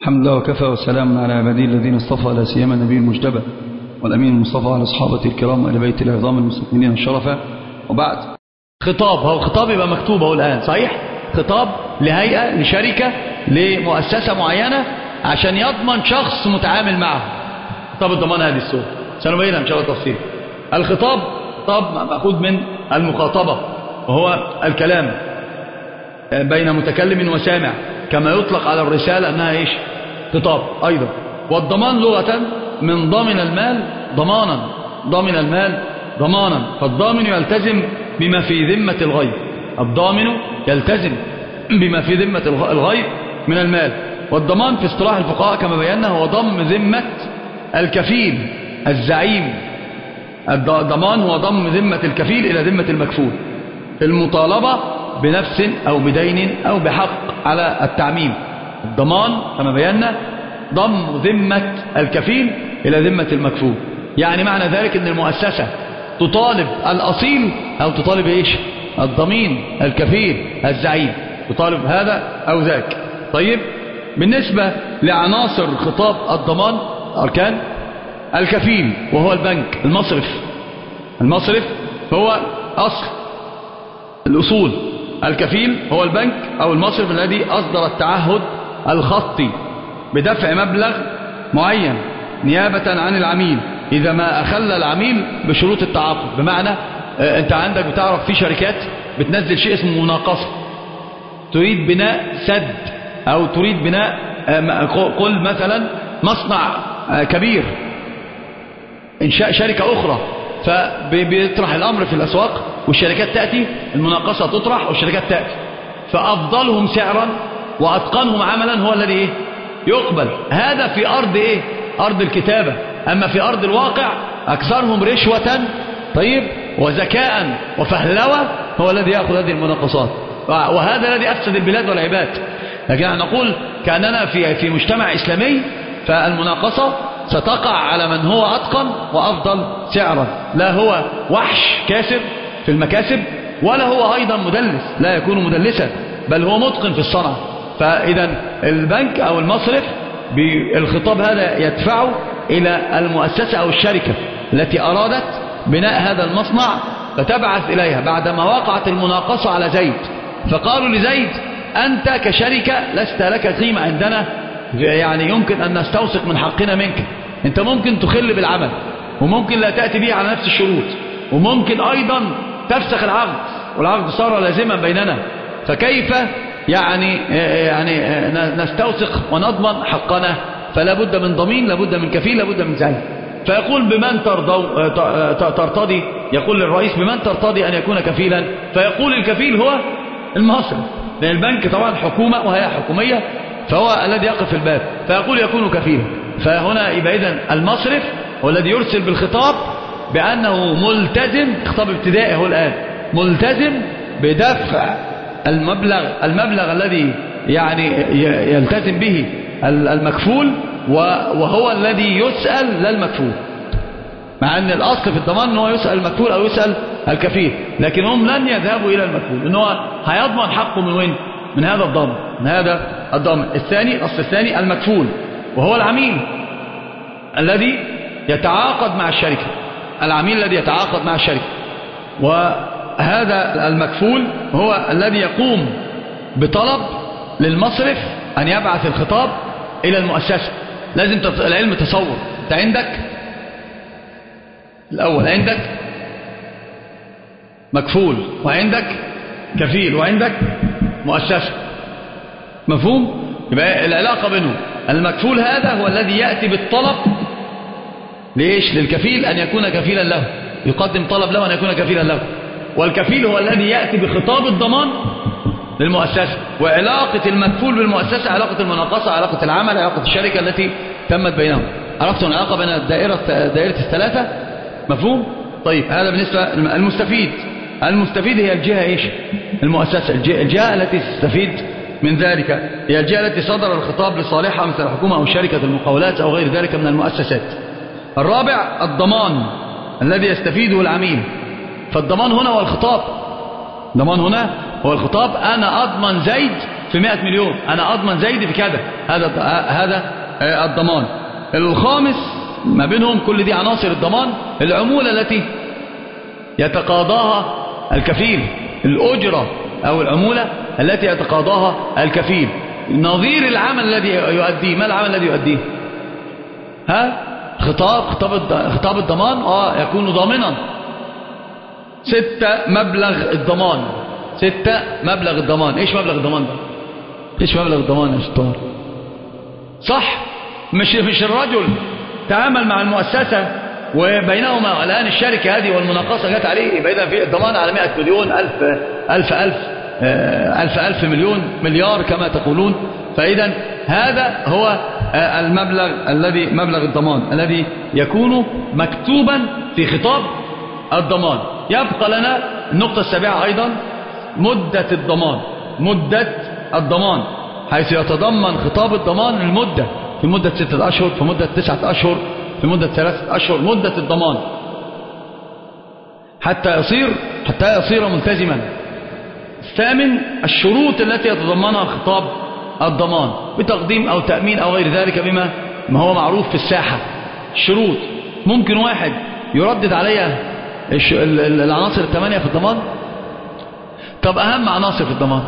الحمد لله وكفى وسلام على عباده الذين اصطفى لا سيما النبي المجتبى والأمين المصطفى على أصحابه الكرام وآل بيت العظام المستكملين الشرفة. وبعد. خطاب هو الخطاب يبقى مكتوب أهو الآن صحيح؟ خطاب لهيئة لشركة لمؤسسة معينة عشان يضمن شخص متعامل معه. خطاب الضمان هذه السورة سنبينها إن شاء الله تفصيل. الخطاب خطاب مأخوذ من المخاطبة وهو الكلام بين متكلم وسامع. كما يطلق على الرسالة أنها إيش؟ خطاب أيضا. والضمان لغة من ضمن المال ضمانا. ضمن المال ضمانا. فالضامن يلتزم بما في ذمة الغير الضامن يلتزم بما في ذمة الغير من المال. والضمان في اصطلاح الفقهاء كما بينا هو ضم ذمة الكفيل الزعيم. الضمان هو ضم ذمة الكفيل إلى ذمة المكفول. المطالبة بنفس أو بدين أو بحق. على التعميم. الضمان كما بينا ضم ذمة الكفيل إلى ذمة المكفول يعني معنى ذلك أن المؤسسة تطالب الأصيل أو تطالب إيش؟ الضمين الكفيل الزعيم. تطالب هذا أو ذاك. طيب بالنسبة لعناصر خطاب الضمان أركان الكفيل وهو البنك المصرف. المصرف هو أصل الأصول. الكفيل هو البنك أو المصرف الذي أصدر التعهد الخطي بدفع مبلغ معين نيابة عن العميل. إذا ما أخل العميل بشروط التعاقد. بمعنى أنت عندك بتعرف في شركات بتنزل شيء اسمه مناقصة. تريد بناء سد أو تريد بناء قل مثلا مصنع كبير. إنشاء شركة أخرى. فبيطرح الأمر في الأسواق. والشركات تأتي المناقصة تطرح والشركات تأتي. فأفضلهم سعرا وأتقنهم عملا هو الذي إيه؟ يقبل. هذا في أرض إيه؟ أرض الكتابة. أما في أرض الواقع أكثرهم رشوة طيب وذكاء وفهلوة هو الذي يأخذ هذه المناقصات. وهذا الذي أفسد البلاد والعباد. لكن نقول كأننا في في مجتمع إسلامي فالمناقصة ستقع على من هو أتقن وأفضل سعرا. لا هو وحش كاسب في المكاسب ولا هو أيضا مدلس لا يكون مدلسا بل هو متقن في الصنعة فإذا البنك أو المصرف بالخطاب هذا يدفعه إلى المؤسسة أو الشركة التي أرادت بناء هذا المصنع فتبعث إليها بعدما وقعت المناقصة على زيد. فقالوا لزيد أنت كشركة لست لك قيمة عندنا يعني يمكن أن نستوثق من حقنا منك. أنت ممكن تخل بالعمل وممكن لا تأتي به على نفس الشروط وممكن أيضا تفسخ العقد والعقد صار لازما بيننا. فكيف؟ يعني يعني نستوثق ونضمن حقنا. فلا بد من ضمين لا بد من كفيل لا بد من زعيم. فيقول بمن ترضو ترتضي؟ يقول للرئيس بمن ترتضي أن يكون كفيلا؟ فيقول الكفيل هو المصرف لأن البنك طبعا حكومة وهي حكومية فهو الذي يقف في الباب. فيقول يكون كفيلا. فهنا يبقى إذن المصرف هو الذي يرسل بالخطاب بأنه ملتزم خطاب ابتدائي هو الآن ملتزم بدفع المبلغ المبلغ الذي يعني يلتزم به المكفول وهو الذي يسأل لا المكفول مع أن الأصل في الضمان أنه يسأل المكفول أو يسأل الكفيل لكن هم لن يذهبوا إلى المكفول أنه هيضمن حقه من وين؟ من هذا الضامن من هذا الضامن الثاني الأصل الثاني المكفول وهو العميل الذي يتعاقد مع الشركة. العميل الذي يتعاقد مع الشركة. وهذا المكفول هو الذي يقوم بطلب للمصرف أن يبعث الخطاب إلى المؤسسة. لازم العلم تصور. أنت عندك؟ الأول عندك مكفول وعندك كفيل وعندك مؤسسة. مفهوم؟ يبقى العلاقة بينهم. المكفول هذا هو الذي يأتي بالطلب ليش؟ للكفيل أن يكون كفيلا له. يقدم طلب له أن يكون كفيلا له. والكفيل هو الذي يأتي بخطاب الضمان للمؤسسة وعلاقة المكفول بالمؤسسة علاقة المناقصة علاقة العمل علاقة الشركة التي تمت بينهم. عرفتوا العلاقة بين الدائرة دائرة الثلاثة؟ مفهوم؟ طيب هذا بالنسبة المستفيد. المستفيد هي الجهة إيش؟ المؤسسة. الجهة التي تستفيد من ذلك. هي الجهة التي صدر الخطاب لصالحها مثل الحكومة أو شركة المقاولات أو غير ذلك من المؤسسات. الرابع الضمان الذي يستفيده العميل. فالضمان هنا هو الخطاب. ضمان هنا هو الخطاب. أنا أضمن زيد في 100 مليون. أنا أضمن زيد في كذا. هذا هذا الضمان. الخامس ما بينهم كل دي عناصر الضمان. العمولة التي يتقاضاها الكفيل. الأجرة أو العمولة التي يتقاضاها الكفيل. نظير العمل الذي يؤديه. ما العمل الذي يؤديه؟ ها؟ خطاب خطاب خطاب الضمان آه يكون ضامنا. ستة مبلغ الضمان. ستة مبلغ الضمان. إيش مبلغ الضمان ده؟ إيش مبلغ الضمان يا شطار؟ صح. مش مش الرجل. تعامل مع المؤسسة وبينهما. الآن الشركة هذه والمناقصة جت عليه يبقى في الضمان على 100 مليون ألف ألف ألف ألف ألف مليون مليار كما تقولون. فإذا هذا هو المبلغ الذي مبلغ الضمان الذي يكون مكتوبا في خطاب الضمان. يبقى لنا النقطة السابعة أيضا مدة الضمان مدة الضمان حيث يتضمن خطاب الضمان المدة في مدة ستة أشهر في مدة تسعة أشهر في مدة ثلاثة أشهر مدة الضمان. حتى يصير حتى يصير ملتزما الثامن الشروط التي يتضمنها خطاب الضمان بتقديم أو تأمين أو غير ذلك بما ما هو معروف في الساحة. الشروط ممكن واحد يردد عليها العناصر الثمانية في الضمان؟ طب أهم عناصر في الضمان؟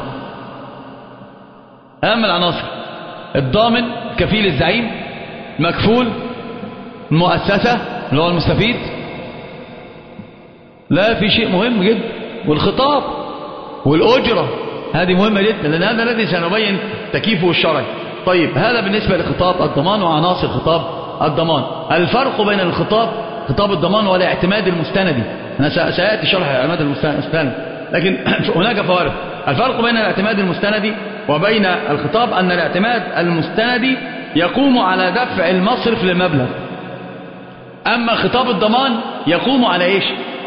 أهم العناصر. الضامن كفيل الزعيم مكفول المؤسسة اللي هو المستفيد. لا في شيء مهم جدا والخطاب والأجرة. هذه مهمة جدا لأن هذا الذي سنبين تكييفه الشرعي طيب هذا بالنسبة لخطاب الضمان وعناصر خطاب الضمان. الفرق بين الخطاب خطاب الضمان والاعتماد المستندي. أنا سيأتي شرح الاعتماد المستند. لكن هناك فوارق. الفرق بين الاعتماد المستندي وبين الخطاب أن الاعتماد المستندي يقوم على دفع المصرف للمبلغ. أما خطاب الضمان يقوم على إيش؟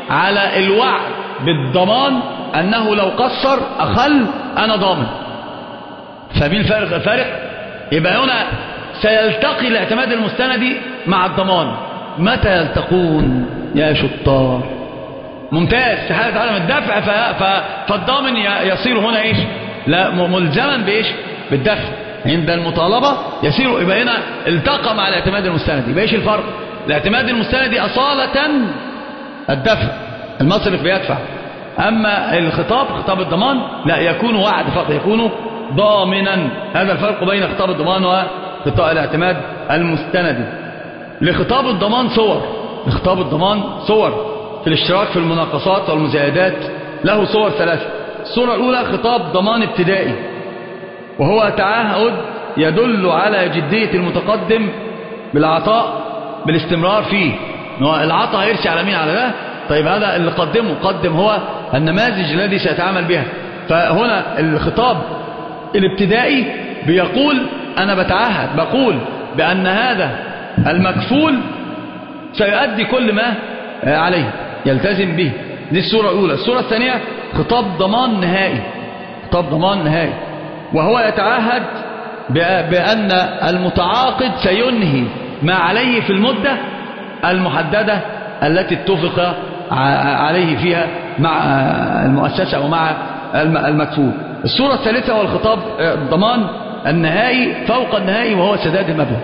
على الوعد بالضمان أنه لو قصر أخل أنا ضامن. فمين الفارق الفارق يبقى هنا سيلتقي الاعتماد المستندي مع الضمان. متى يلتقون يا شطار؟ ممتاز. في حالة عدم الدفع. فالضامن يصير هنا إيش؟ لا ملزما بإيش؟ بالدفع. عند المطالبة يصير يبقى هنا التقى مع الاعتماد المستندي. يبقى إيش الفرق؟ الاعتماد المستندي أصالة الدفع. المصرف بيدفع. أما الخطاب خطاب الضمان لا يكون وعد فقط. يكون ضامنا. هذا الفرق بين خطاب الضمان وخطاب الاعتماد المستندي لخطاب الضمان صور. لخطاب الضمان صور في الاشتراك في المناقصات والمزايدات. له صور ثلاثة الصورة الأولى خطاب ضمان ابتدائي. وهو تعهد يدل على جدية المتقدم بالعطاء بالاستمرار فيه. العطاء هيرسي على مين؟ على ده؟ طيب هذا اللي قدمه قدم هو النماذج الذي سيتعامل بها. فهنا الخطاب الابتدائي بيقول أنا بتعهد بقول بأن هذا المكفول سيؤدي كل ما عليه يلتزم به. دي الصورة الأولى. الصورة الثانية خطاب ضمان نهائي خطاب ضمان نهائي. وهو يتعهد بأن المتعاقد سينهي ما عليه في المدة المحددة التي اتفق عليه فيها مع المؤسسة ومع المكفول. الصورة الثالثة هو الخطاب الضمان النهائي فوق النهائي وهو سداد المبلغ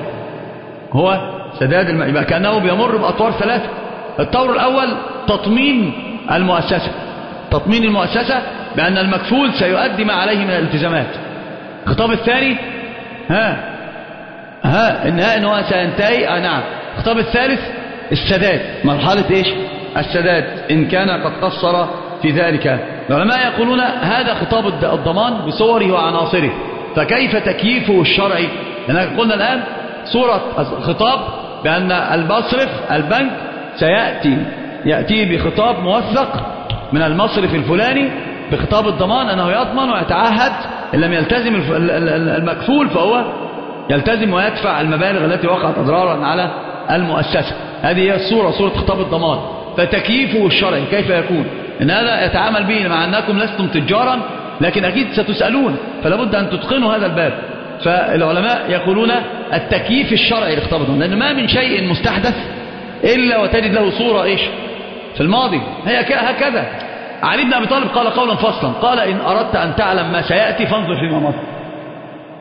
هو سداد المبلغ يبقى كأنه بيمر بأطوار ثلاثة. الطور الأول تطمين المؤسسة. تطمين المؤسسة بأن المكفول سيؤدي ما عليه من الالتزامات. الخطاب الثاني ها ها النهاية أنه سينتهي آه نعم. الخطاب الثالث السداد. مرحلة إيش؟ السداد. إن كان قد قصر في ذلك العلماء يقولون هذا خطاب الضمان بصوره وعناصره. فكيف تكييفه الشرعي لأننا قلنا الآن صورة خطاب بأن المصرف البنك سيأتي يأتي بخطاب موثق من المصرف الفلاني بخطاب الضمان أنه يضمن ويتعهد إن لم يلتزم المكفول فهو يلتزم ويدفع المبالغ التي وقعت أضرارا على المؤسسة. هذه هي الصورة صورة خطاب الضمان. فتكييفه الشرعي كيف يكون؟ إن هذا يتعامل به مع أنكم لستم تجارا لكن أكيد ستسألون فلا بد أن تتقنوا هذا الباب. فالعلماء يقولون التكييف الشرعي الضمان لأن ما من شيء مستحدث إلا وتجد له صورة إيش؟ في الماضي. هي هكذا. علي بن أبي طالب قال قولا فصلا قال إن أردت أن تعلم ما سيأتي فانظر فيما مضى.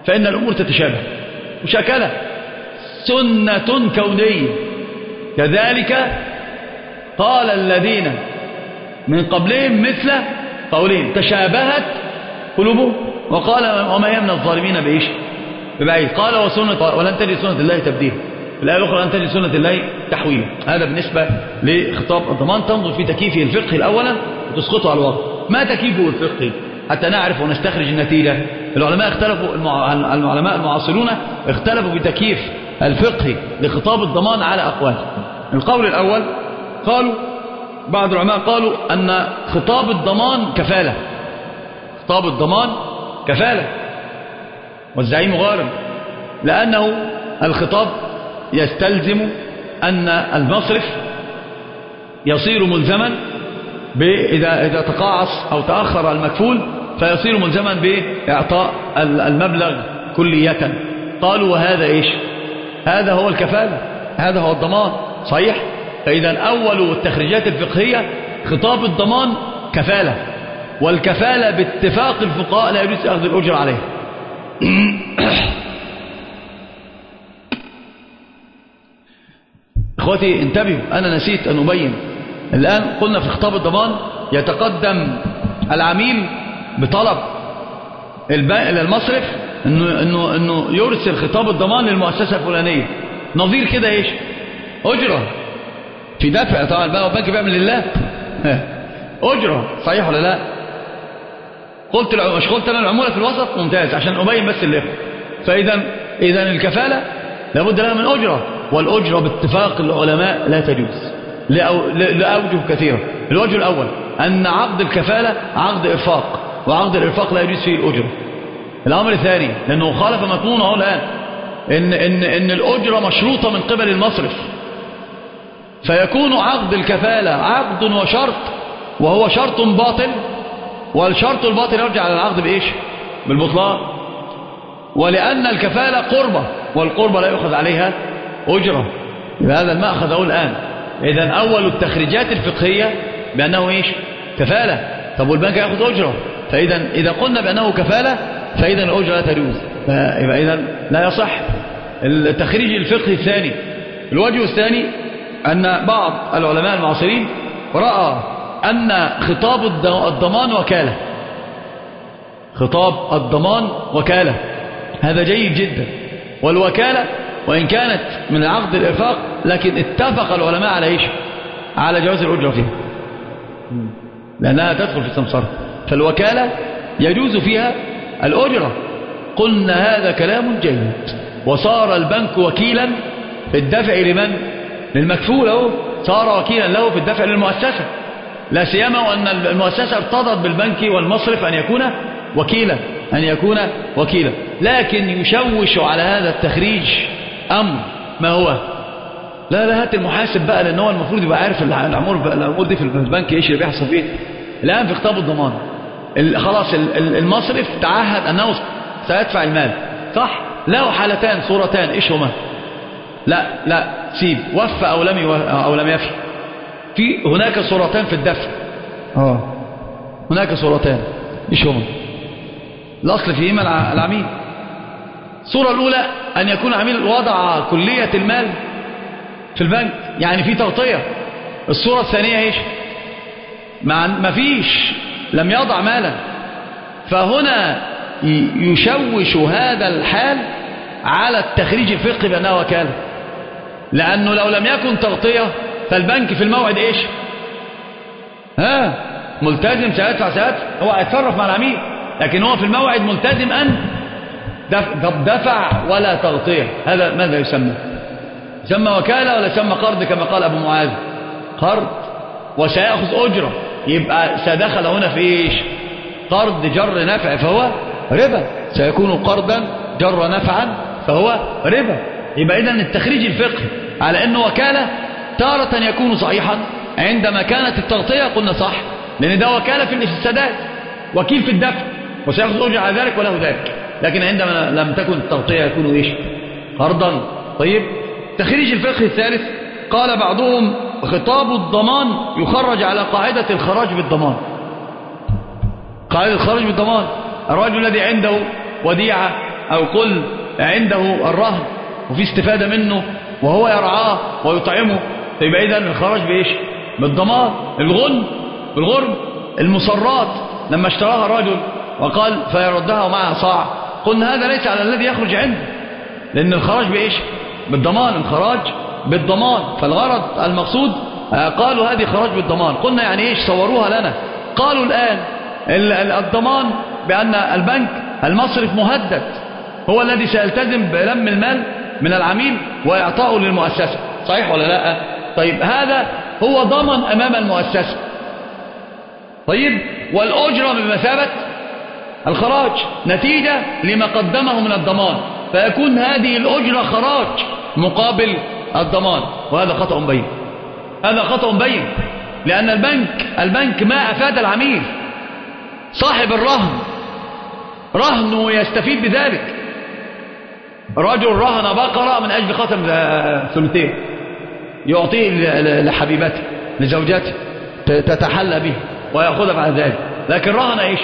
فإن الأمور تتشابه. مشاكلة سنة كونية. كذلك قال الذين من قبلهم مثل قولهم تشابهت قلوبهم. وقال وما هي من الظالمين بإيش ببعيد. قال وسنة ولن تجد سنة الله تبديل. الآية الأخرى أن تجد سنة الله تحويلا هذا بالنسبة لخطاب الضمان تنظر في تكييفه الفقهي الأولا وتسقطه على الواقع. ما تكييفه الفقهي حتى نعرف ونستخرج النتيجة. العلماء اختلفوا العلماء المعاصرون اختلفوا بتكييف الفقهي لخطاب الضمان على أقوال. القول الأول قالوا بعض العلماء قالوا أن خطاب الضمان كفالة. خطاب الضمان كفالة. والزعيم غارم لأنه الخطاب يستلزم أن المصرف يصير ملزما إذا, إذا تقاعس أو تأخر المكفول فيصير ملزما بإعطاء المبلغ كلية. قالوا وهذا إيش؟ هذا هو الكفالة. هذا هو الضمان. صحيح؟ فإذا أول التخريجات الفقهية خطاب الضمان كفالة والكفالة باتفاق الفقهاء لا يجوز أخذ الأجر عليه. إخوتي انتبهوا أنا نسيت أن أبين. الآن قلنا في خطاب الضمان يتقدم العميل بطلب المصرف إنه, إنه, إنه يرسل خطاب الضمان للمؤسسة الفلانية. نظير كده إيش؟ أجرة. في دفع طبعا بقى البنك بيعمل لله. أجرة صحيح ولا لا؟ قلت مش قلت أنا العمولة في الوسط؟ ممتاز عشان أبين بس اللي فاذا اذا الكفالة لابد لها من أجرة والأجرة باتفاق العلماء لا تجوز. لأوجه كثيرة. الوجه الأول أن عقد الكفالة عقد إرفاق وعقد الإرفاق لا يجوز فيه الأجرة. الأمر الثاني لأنه خالف مضمونه الآن إن, إن, إن الأجرة مشروطة من قبل المصرف. فيكون عقد الكفالة عقد وشرط وهو شرط باطل والشرط الباطل يرجع على العقد بإيش؟ بالبطلان. ولأن الكفالة قربة والقربة لا يؤخذ عليها أجرة. هذا المأخذ أقول الآن. إذا أول التخريجات الفقهية بأنه إيش؟ كفالة. طب والبنك يأخذ أجرة. فإذا إذا قلنا بأنه كفالة فإذا الأجرة لا تجوز. يبقى إذا لا يصح. التخريج الفقهي الثاني. الوجه الثاني أن بعض العلماء المعاصرين رأى أن خطاب الضمان وكالة. خطاب الضمان وكالة. هذا جيد جدا. والوكالة وإن كانت من عقد الإرفاق لكن اتفق العلماء على إيش؟ على جواز الأجرة فيها. لأنها تدخل في السمسرة. فالوكالة يجوز فيها الأجرة. قلنا هذا كلام جيد. وصار البنك وكيلا في الدفع لمن؟ للمكفول أهو. صار وكيلا له في الدفع للمؤسسة. لا سيما وأن المؤسسة ارتضت بالبنك والمصرف أن يكون وكيلا أن يكون وكيلا. لكن يشوش على هذا التخريج أمر. ما هو؟ لا لا هات المحاسب بقى لأن هو المفروض يبقى عارف الأمور الأمور دي في البنك إيش اللي بيحصل فيه. الآن في خطاب الضمان. خلاص المصرف تعهد أنه سيدفع المال. صح؟ له حالتان صورتان إيش هما؟ لا لا. سيب وفى أو لم أو لم يفي. في هناك صورتان في الدفع آه. هناك صورتان. إيش هما؟ الأصل فيهما العميل. الصورة الأولى أن يكون عميل وضع كلية المال في البنك يعني في تغطية. الصورة الثانية إيش؟ ما فيش لم يضع مالا. فهنا يشوش هذا الحال على التخريج الفقهي بأنها وكالة. لأنه لو لم يكن تغطية فالبنك في الموعد إيش؟ ها؟ ملتزم سيدفع سيدفع هو هيتصرف مع العميل لكن هو في الموعد ملتزم أن دفع ولا تغطية. هذا ماذا يسمى؟ يسمى وكالة ولا يسمى قرض كما قال أبو معاذ؟ قرض. وسيأخذ أجرة. يبقى سيدخل هنا في إيش؟ قرض جر نفع فهو ربا. سيكون قرضا جر نفعا فهو ربا. يبقى إذن التخريج الفقهي. على أنه وكالة تارة يكون صحيحا. عندما كانت التغطية قلنا صح لأن ده وكالة في السداد وكيل في الدفع. وسيأخذ أجر على ذلك وله ذلك. لكن عندما لم تكن التغطية يكون إيش؟ قرضا طيب تخريج الفقه الثالث. قال بعضهم خطاب الضمان يخرج على قاعدة الخراج بالضمان. قاعدة الخراج بالضمان. الرجل الذي عنده وديعة أو قل عنده الرهن. وفي استفادة منه وهو يرعاه ويطعمه فيبقى إذا الخراج بإيش؟ بالضمان الغن بالغرب المصرات. لما اشتراها الرجل وقال فيردها ومعها صاع. قلنا هذا ليس على الذي يخرج عنده لأن الخراج بإيش؟ بالضمان الخراج بالضمان. فالغرض المقصود آه، قالوا هذه خراج بالضمان. قلنا يعني إيش؟ صوروها لنا. قالوا الآن الضمان بأن البنك المصرف مهدد هو الذي سيلتزم بلم المال من العميل وإعطائه للمؤسسة. صحيح ولا لا؟ طيب هذا هو ضمن أمام المؤسسة. طيب والأجرة بمثابة الخراج نتيجة لما قدمه من الضمان. فيكون هذه الأجرة خراج مقابل الضمان. وهذا خطأ بين. هذا خطأ بين. لأن البنك البنك ما أفاد العميل. صاحب الرهن. رهنه يستفيد بذلك. رجل رهن بقرة من أجل خاتم ثلثين يعطيه لحبيبته لزوجته تتحلى به ويأخذها بعد ذلك. لكن رهن إيش؟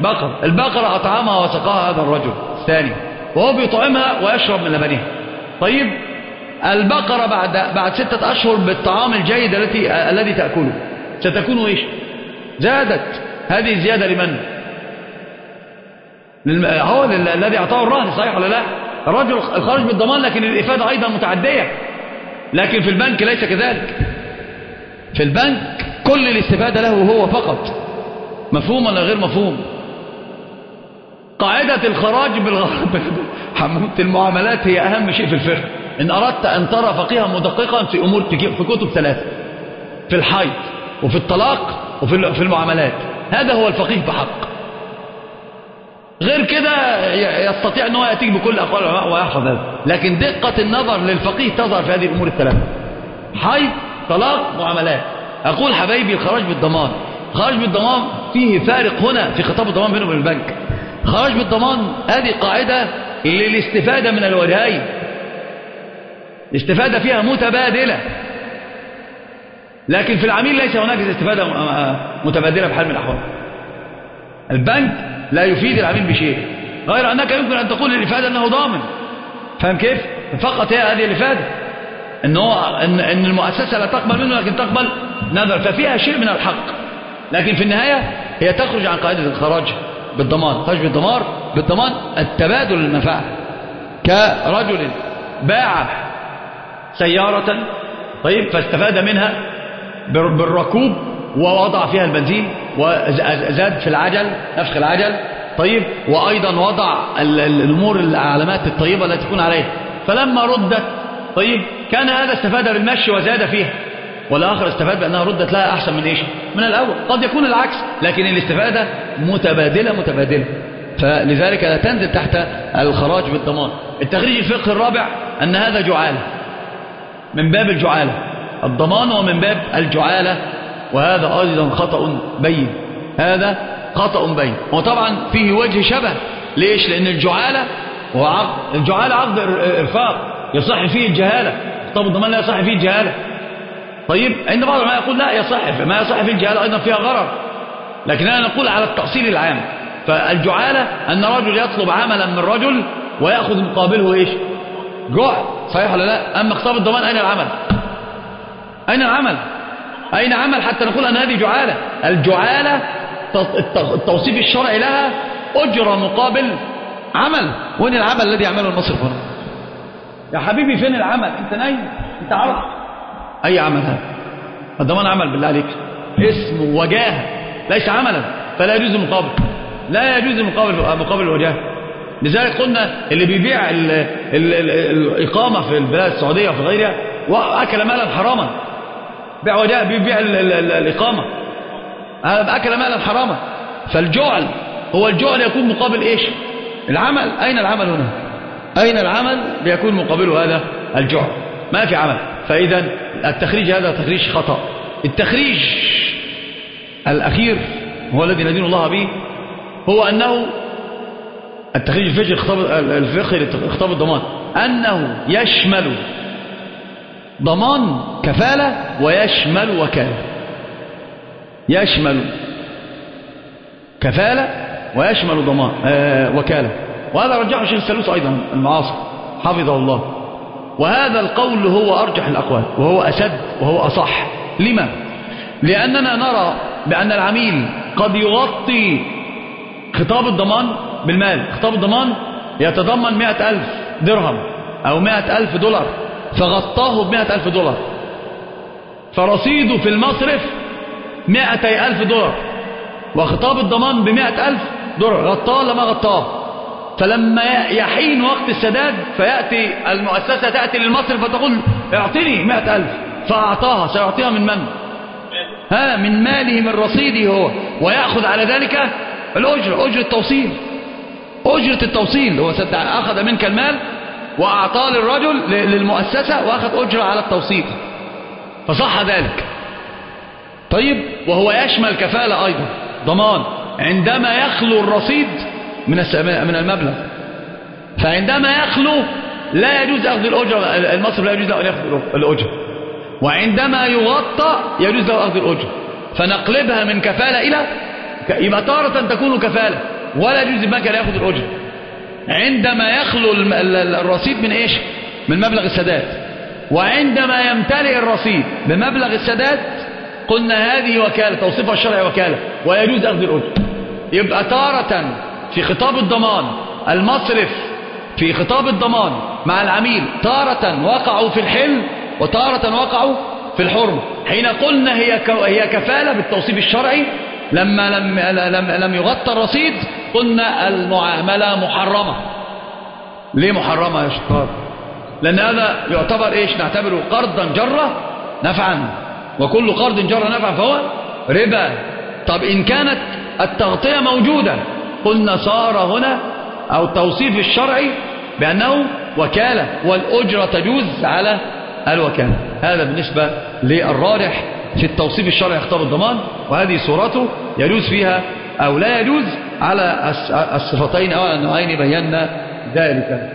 بقر البقرة أطعمها وسقاها هذا الرجل. الثاني وهو بيطعمها ويشرب من لبنها. طيب البقرة بعد بعد ستة أشهر بالطعام الجيد التي الذي تأكله. ستكون إيش؟ زادت. هذه زيادة لمن؟ هو الذي أعطاه الرهن صحيح ولا لا؟ الرجل الخارج بالضمان لكن الإفادة أيضا متعدية. لكن في البنك ليس كذلك. في البنك كل الاستفادة له هو فقط. مفهوم ولا غير مفهوم؟ قاعدة الخراج حمامة المعاملات هي أهم شيء في الفقه. إن أردت أن ترى فقيها مدققا في أمور في كتب ثلاثة. في الحيض وفي الطلاق وفي المعاملات. هذا هو الفقيه بحق. غير كده يستطيع أنه يأتيك بكل أقوال العلماء ويحفظ هذا. لكن دقة النظر للفقيه تظهر في هذه الأمور الثلاثة. حيض طلاق معاملات. أقول حبايبي الخراج بالضمان. خراج بالضمان فيه فارق هنا في خطاب الضمان بينه وبين البنك. خراج بالضمان هذه قاعدة للاستفادة من الوجهين. الاستفادة فيها متبادلة. لكن في العميل ليس هناك استفادة متبادلة بحال من الأحوال. البنك لا يفيد العميل بشيء. غير أنك يمكن أن تقول للإفادة أنه ضامن. فهم كيف؟ فقط هي هذه الإفادة. إن, هو إن, إن المؤسسة لا تقبل منه لكن تقبل نذر. ففيها شيء من الحق. لكن في النهاية هي تخرج عن قاعدة الخراج بالضمان. خرج بالضمان بالضمان التبادل المنفعة كرجل باع سيارة طيب فاستفاد منها بالركوب ووضع فيها البنزين وزاد في العجل نفخ العجل. طيب وأيضا وضع الأمور العلامات الطيبة التي تكون عليه. فلما ردت طيب كان هذا استفاد بالمشي وزاد فيها. والآخر استفاد بأنها ردت لها أحسن من إيش؟ من الأول. قد يكون العكس لكن الاستفادة متبادلة متبادلة. فلذلك لا تنزل تحت الخراج بالضمان التخريج الفقه الرابع أن هذا جعالة. من باب الجعالة. الضمان ومن باب الجعالة. وهذا أيضا خطأ بين. هذا خطأ بين. وطبعا فيه وجه شبه. ليش؟ لأن الجعالة الجعالة عقد إرفاق يصح فيه الجهالة. طب الضمان لا يصح فيه الجهالة. طيب عند بعض العلماء يقول لا يصح ما يصح فيه الجهالة أيضا فيها غرر. لكننا نقول على التأصيل العام. فالجعالة أن رجل يطلب عملا من رجل ويأخذ مقابله إيش؟ جوع. صحيح ولا لا؟ أما خطاب الضمان أين العمل؟ أين العمل؟ أين عمل حتى نقول أن هذه جعالة؟ الجعالة التوصيف الشرعي لها أجر مقابل عمل. وين العمل الذي يعمله المصرف هنا؟ يا حبيبي فين العمل؟ أنت نايم؟ أنت عرف أي عمل هذا؟ الضمان عمل بالله عليك. اسم وجاهه ليس عملا. فلا يجوز المقابل لا يجوز المقابل مقابل الوجاهه لذلك قلنا اللي بيبيع ال ال ال الإقامة في البلاد السعودية وفي غيرها وأكل مالا حراما. بيع وجاء بيبيع الإقامة. أكل مالا حراما فالجعل هو الجعل يكون مقابل إيش؟ العمل. أين العمل هنا؟ أين العمل بيكون مقابله هذا الجعل؟ ما في عمل. فإذا التخريج هذا تخريج خطأ. التخريج الأخير هو الذي ندين الله به هو أنه التخريج الفقهي الفقهي لخطاب الضمان. أنه يشمل ضمان كفالة ويشمل وكالة. يشمل كفالة ويشمل ضمان آه وكالة. وهذا رجحه شيخ السلوس أيضا المعاصر حفظه الله. وهذا القول هو أرجح الأقوال وهو أسد وهو أصح. لما؟ لأننا نرى بأن العميل قد يغطي خطاب الضمان بالمال. خطاب الضمان يتضمن مئة ألف درهم أو مئة ألف دولار. فغطاه بمئة ألف دولار. فرصيده في المصرف مئتي ألف دولار. وخطاب الضمان بمئة ألف دولار. غطاه لما غطاه؟ فلما يحين وقت السداد فيأتي المؤسسة تأتي للمصرف فتقول اعطني مئة ألف. فأعطاها. سيعطيها من من؟ ها من ماله من رصيده هو. ويأخذ على ذلك الأجرة أجرة التوصيل. أجرة التوصيل. هو أخذ منك المال وأعطاه للرجل للمؤسسة وأخذ أجرة على التوصيل فصح ذلك. طيب وهو يشمل كفالة أيضا. ضمان عندما يخلو الرصيد من من المبلغ. فعندما يخلو لا يجوز أخذ الأجرة المصرف لا يجوز له أن يأخذ الأجرة. وعندما يغطى يجوز له أخذ الأجرة. فنقلبها من كفالة إلى يبقى تارة تكون كفالة ولا يجوز البنك أن يأخذ الأجرة. عندما يخلو الرصيد من إيش؟ من مبلغ السداد. وعندما يمتلئ الرصيد بمبلغ السداد قلنا هذه وكالة توصيفها الشرعي وكالة ويجوز أخذ الأجرة يبقى تارة في خطاب الضمان المصرف في خطاب الضمان مع العميل تارة وقعوا في الحل وتارة وقعوا في الحرم. حين قلنا هي هي كفالة بالتوصيف الشرعي لما لم لم لم يغطى الرصيد قلنا المعاملة محرمة. ليه محرمة يا شطار؟ لأن هذا يعتبر إيش؟ نعتبره قرضا جرة نفعا. وكل قرض جرة نفعا فهو ربا. طب إن كانت التغطية موجودة قلنا صار هنا أو التوصيف الشرعي بأنه وكالة والأجرة تجوز على الوكالة. هذا بالنسبة للرارح في التوصيف الشرعي خطاب الضمان وهذه صورته يجوز فيها أو لا يجوز على الصفتين أو النوعين بينا ذلك.